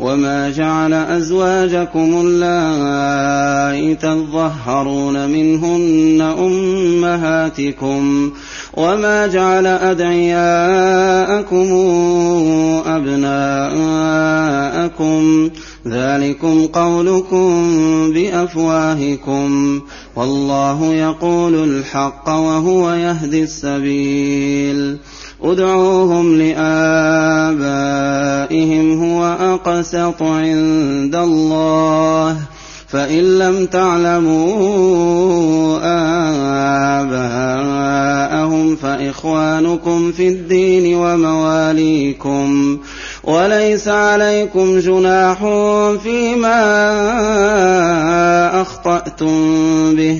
وما جعل أزواجكم اللائي تظهرون منهن أمهاتكم وما جعل أدعياءكم أبناءكم ذلكم قولكم بأفواهكم والله يقول الحق وهو يهدي السبيل ادعوهم لآبائهم هو أقسط عند الله. فإن لم تعلموا آباءهم فإخوانكم في الدين ومواليكم. وليس عليكم جناح فيما أخطأتم به.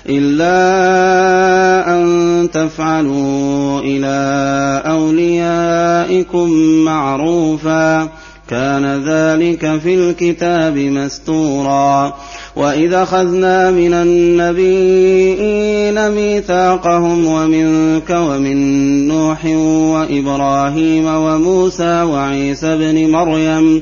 إلا أن تفعلوا إلى أوليائكم معروفا. كان ذلك في الكتاب مستورا. وإذا أخذنا من النبيين ميثاقهم ومنك ومن نوح وإبراهيم وموسى وعيسى بن مريم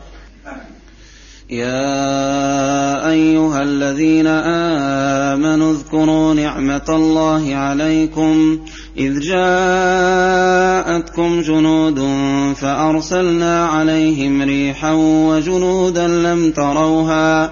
يا أيها الذين آمنوا اذكروا نعمة الله عليكم إذ جاءتكم جنود فأرسلنا عليهم ريحا وجنودا لم تروها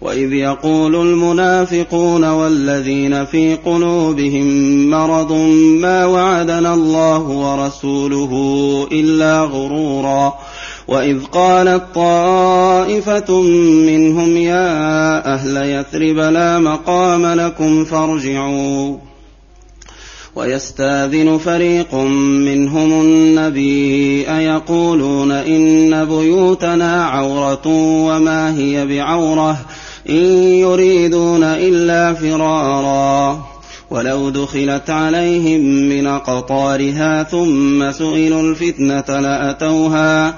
وإذ يقول المنافقون والذين في قلوبهم مرض ما وعدنا الله ورسوله إلا غرورا وإذ قالت طائفة منهم يا أهل يثرب لا مقام لكم فارجعوا ويستاذن فريق منهم النبي أيقولون إن بيوتنا عورة وما هي بعورة إن يريدون إلا فرارا. ولو دخلت عليهم من أقطارها ثم سئلوا الفتنة لأتوها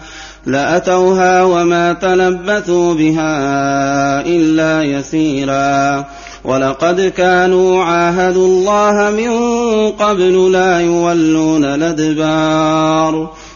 لأتوها وما تلبثوا بها إلا يسيرا. ولقد كانوا عاهدوا الله من قبل لا يولون الأدبار.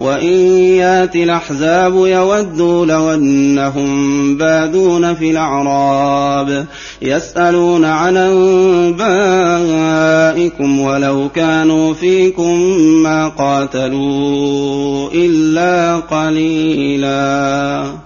وإن يأت الأحزاب يودوا لو أنهم بادون في الأعراب يسألون عن أنبائكم ولو كانوا فيكم ما قاتلوا إلا قليلا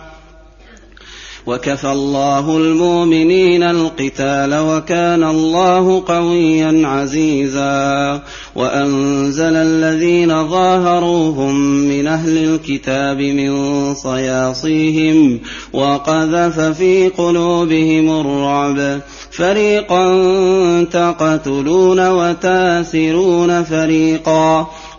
وكفى الله المؤمنين القتال وكان الله قويا عزيزا. وأنزل الذين ظاهروهم من أهل الكتاب من صياصيهم وقذف في قلوبهم الرعب. فريقا تقتلون وتاسرون فريقا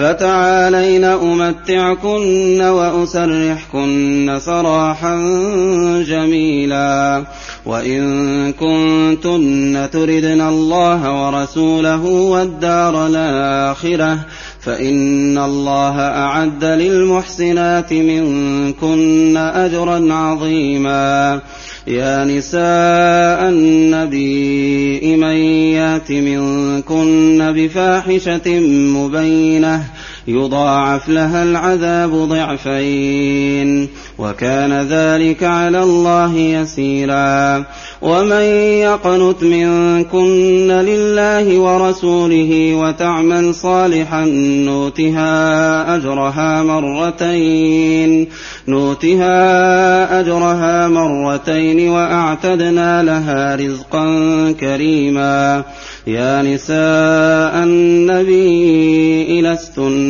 فتعالين أمتعكن وأسرحكن سراحا جميلا. وإن كنتن تردن الله ورسوله والدار الآخرة فإن الله أعد للمحسنات منكن أجرا عظيما. يا نساء النبي من يأت منكن بفاحشة مبينة يضاعف لها العذاب ضعفين وكان ذلك على الله يسيرا ومن يقنت منكن لله ورسوله وتعمل صالحا نوتها أجرها مرتين نوتها أجرها مرتين وأعتدنا لها رزقا كريما يا نساء النبي لستن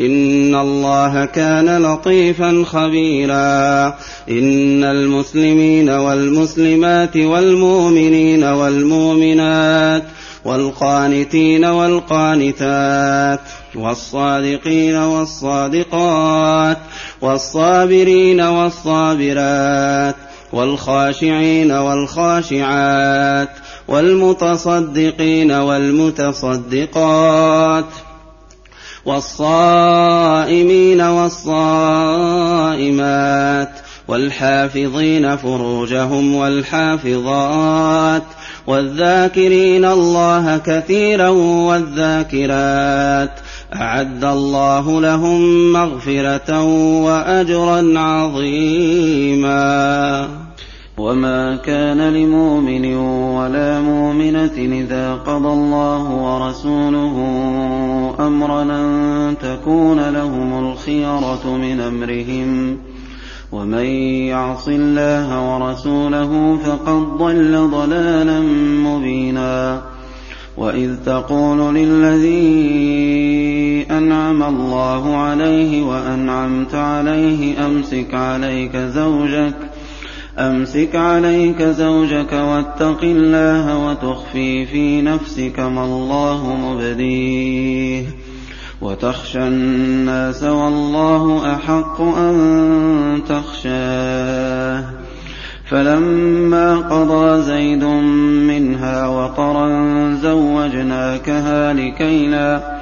إن الله كان لطيفا خبيرا. إن المسلمين والمسلمات والمؤمنين والمؤمنات والقانتين والقانتات والصادقين والصادقات والصابرين والصابرات والخاشعين والخاشعات والمتصدقين والمتصدقات والصائمين والصائمات والحافظين فروجهم والحافظات والذاكرين الله كثيرا والذاكرات أعد الله لهم مغفرة وأجرا عظيما وما كان لمؤمن ولا مؤمنة إذا قضى الله ورسوله أمرا أن تكون لهم الخيرة من أمرهم ومن يعص الله ورسوله فقد ضل ضلالا مبينا وإذ تقول للذي أنعم الله عليه وأنعمت عليه أمسك عليك زوجك أمسك عليك زوجك واتق الله وتخفي في نفسك ما الله مبديه وتخشى الناس والله أحق أن تخشاه فلما قضى زيد منها وطرا زوجناكها لكي لا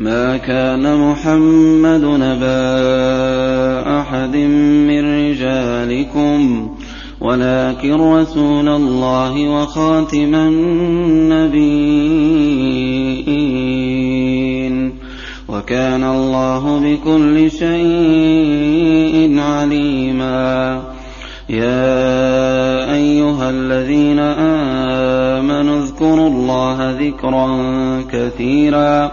ما كان محمد نبا أحد من رجالكم ولكن رسول الله وخاتم النبيين. وكان الله بكل شيء عليما. يا أيها الذين آمنوا اذكروا الله ذكرا كثيرا.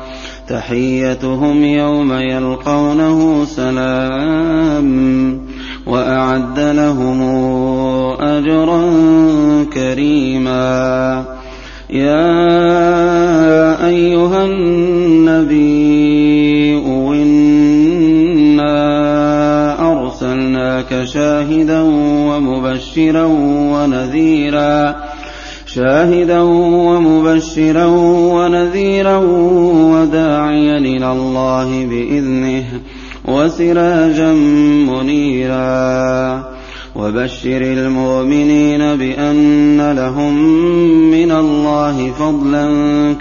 تحيتهم يوم يلقونه سلام وأعد لهم أجرا كريما. يا أيها النبي إنا أرسلناك شاهدا ومبشرا ونذيرا شاهدا ومبشرا ونذيرا وداعيا إلى الله بإذنه وسراجا منيرا. وبشر المؤمنين بأن لهم من الله فضلا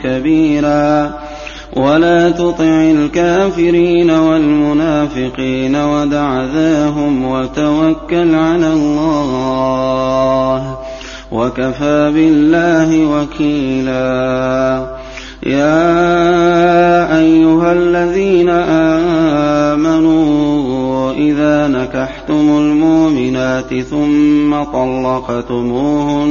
كبيرا. ولا تطع الكافرين والمنافقين ودع ذاهم وتوكل على الله. وكفى بالله وكيلا. يا أيها الذين آمنوا إذا نكحتم المؤمنات ثم طلقتموهن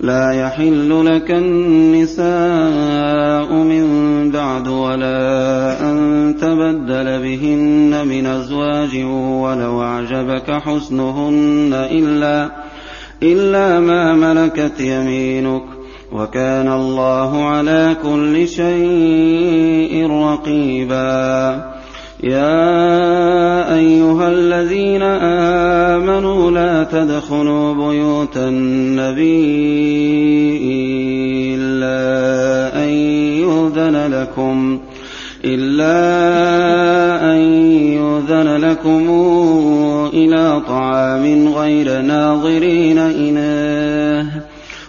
لا يحل لك النساء من بعد ولا أن تبدل بهن من أزواج ولو أعجبك حسنهن إلا إلا ما ملكت يمينك. وكان الله على كل شيء رقيبا. يا أيها الذين آمنوا تدخلوا بيوت النبي إلا أن يؤذن لكم إلا أن يؤذن لكم إلى طعام غير ناظرين إناه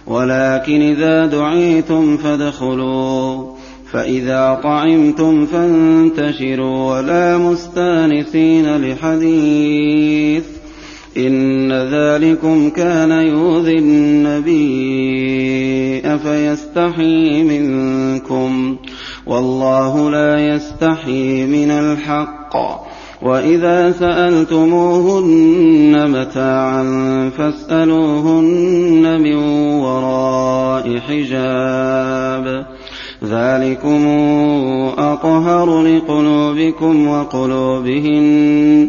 ولكن إذا دعيتم فادخلوا فإذا طعمتم فانتشروا ولا مستانسين لحديث. إن ذلكم كان يؤذي النبي أفيستحي منكم والله لا يستحي من الحق وإذا سألتموهن متاعا فاسألوهن من وراء حجاب ذلكم أطهر لقلوبكم وقلوبهن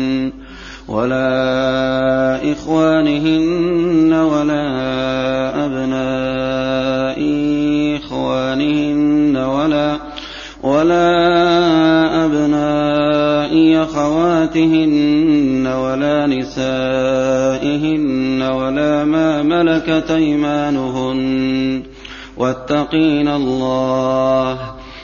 ولا إخوانهن ولا أبناء إخوانهن ولا ولا أبناء أخواتهن ولا نسائهن ولا ما ملكت أيمانهن. واتقين الله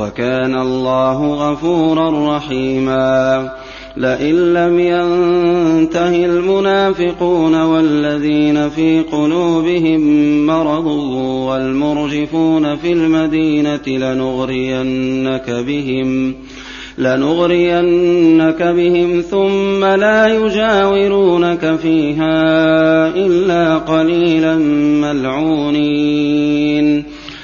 وكان الله غفورا رحيما. لئن لم ينته المنافقون والذين في قلوبهم مرض والمرجفون في المدينة لنغرينك بهم لنغرينك بهم ثم لا يجاورونك فيها إلا قليلا ملعونين.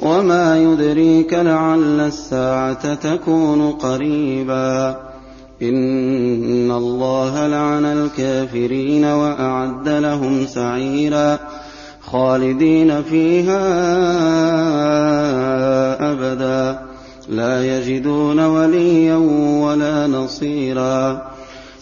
وما يدريك لعل الساعة تكون قريبا إن الله لعن الكافرين وأعد لهم سعيرا خالدين فيها أبدا لا يجدون وليا ولا نصيرا